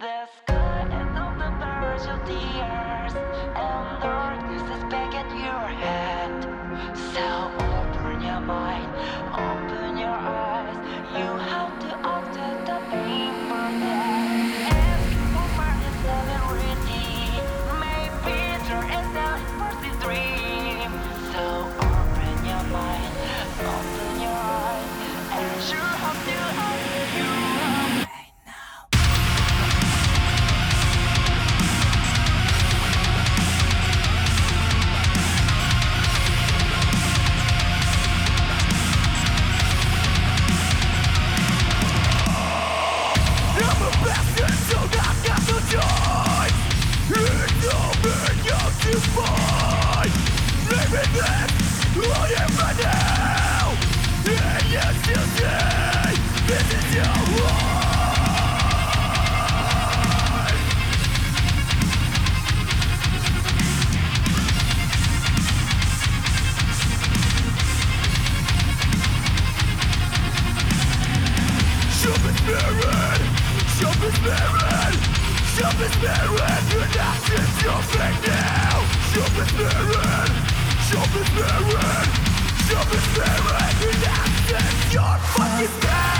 the sky and all the birds of the earth and the spirit Jumping spirit Jumping spirit You're not just jumping now Jumping spirit Jumping spirit Jumping spirit You're not just your fucking spirit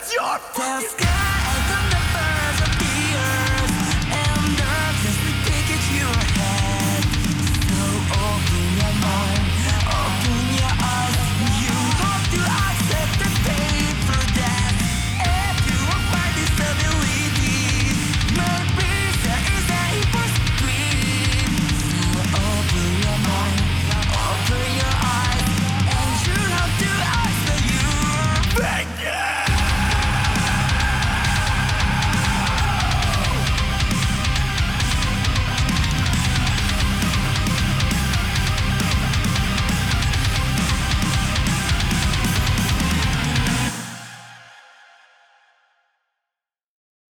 That's your fucking.